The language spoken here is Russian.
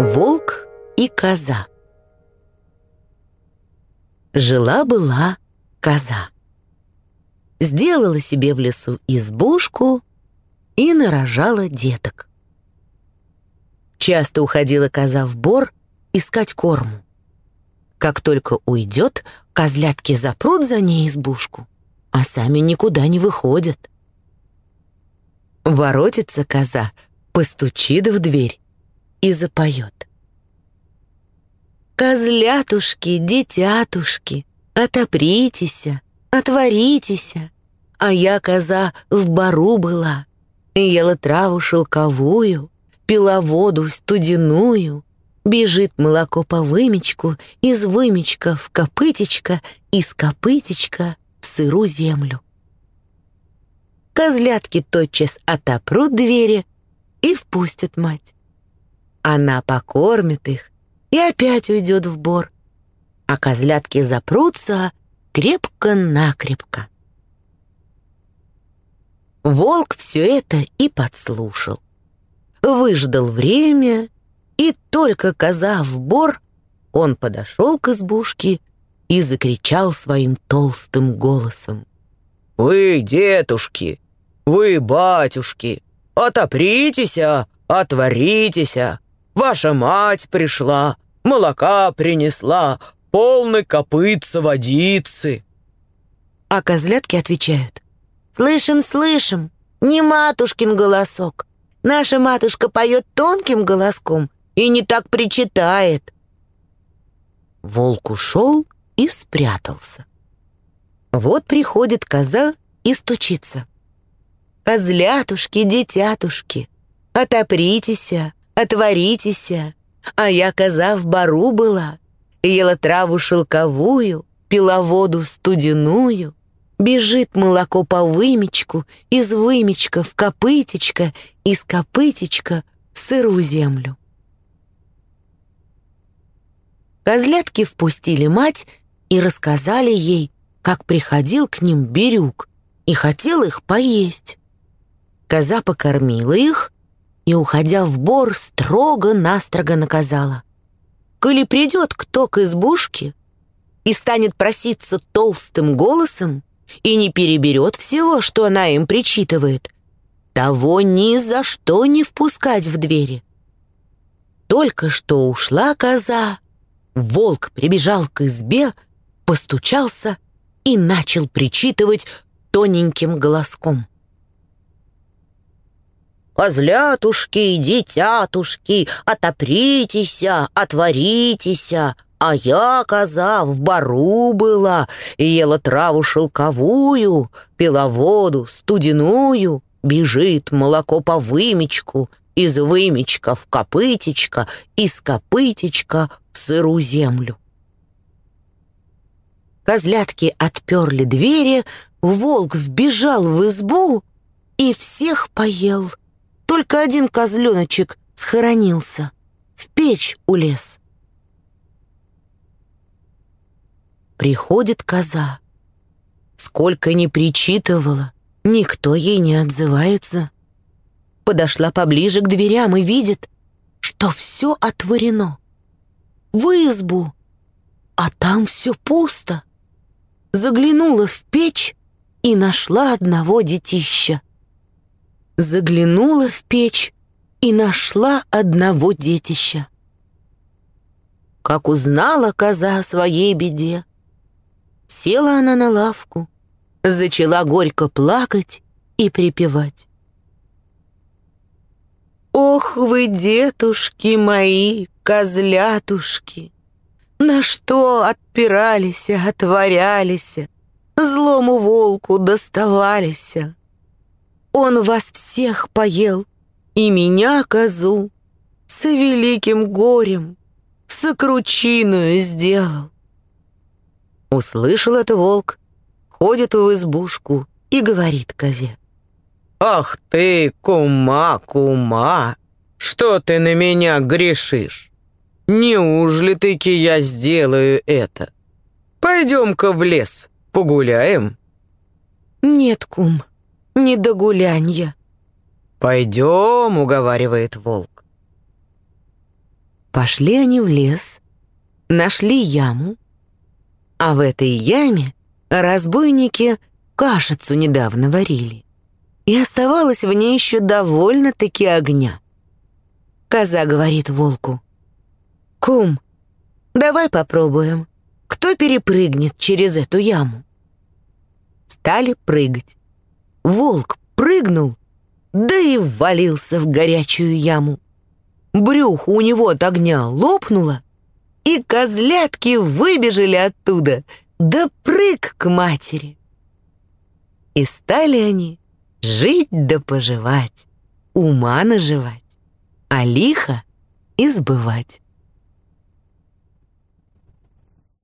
Волк и коза Жила-была коза. Сделала себе в лесу избушку и нарожала деток. Часто уходила коза в бор искать корму. Как только уйдет, козлятки запрут за ней избушку, а сами никуда не выходят. Воротится коза, постучит в дверь и запоет. «Козлятушки, детятушки, отопритеся, отворитеся, а я, коза, в бару была, ела траву шелковую, пила воду студеную, бежит молоко по вымечку, из вымечка в копытечко, из копытечка в сыру землю. Козлятки тотчас отопрут двери и впустят мать. Она покормит их и опять уйдет в бор, а козлятки запрутся крепко-накрепко. Волк все это и подслушал. Выждал время, и только коза в бор, он подошел к избушке и закричал своим толстым голосом. «Вы, детушки, вы, батюшки, отопритесь, отворитесь, Ваша мать пришла, молока принесла, полный копытца водицы». А козлятки отвечают. «Слышим, слышим, не матушкин голосок. Наша матушка поет тонким голоском и не так причитает». Волк ушел и спрятался. Вот приходит коза и стучится. «Козлятушки, детятушки, отопритесь, отворитесь, а я коза в бару была, ела траву шелковую, пила воду студеную, бежит молоко по вымечку, из вымечка в копытечко, из копытечка в сырую землю. Козлятки впустили мать и рассказали ей, как приходил к ним Бирюк и хотел их поесть. Коза покормила их, и, уходя в бор, строго-настрого наказала. «Коли придет кто к избушке и станет проситься толстым голосом и не переберет всего, что она им причитывает, того ни за что не впускать в двери». Только что ушла коза, волк прибежал к избе, постучался и начал причитывать тоненьким голоском. Козлятушки, детятушки, отопритеся, отворитеся, а я, коза, в бару была, ела траву шелковую, пила воду студеную, бежит молоко по вымечку, из вымечка в копытечко, из копытечка в сыру землю. Козлятки отперли двери, волк вбежал в избу и всех поел — только один козленочек схоронился, в печь улез. Приходит коза. Сколько ни причитывала, никто ей не отзывается. Подошла поближе к дверям и видит, что все отворено. В избу, а там все пусто. Заглянула в печь и нашла одного детища заглянула в печь и нашла одного детища. Как узнала коза о своей беде, села она на лавку, зачала горько плакать и припевать. «Ох вы, детушки мои, козлятушки, на что отпирались, отворялись, злому волку доставались, он вас всех поел, и меня, козу, с великим горем, сокручиную сделал. Услышал это волк, ходит в избушку и говорит козе. «Ах ты, кума, кума, что ты на меня грешишь? Неужели таки я сделаю это? Пойдем-ка в лес, погуляем». «Нет, кум, не до гулянья. «Пойдем», — уговаривает волк. Пошли они в лес, нашли яму, а в этой яме разбойники кашицу недавно варили, и оставалось в ней еще довольно-таки огня. Коза говорит волку, «Кум, давай попробуем, кто перепрыгнет через эту яму?» Стали прыгать. Волк прыгнул, да и ввалился в горячую яму. Брюхо у него от огня лопнуло, и козлятки выбежали оттуда, да прыг к матери. И стали они жить да поживать, ума наживать, а лихо избывать.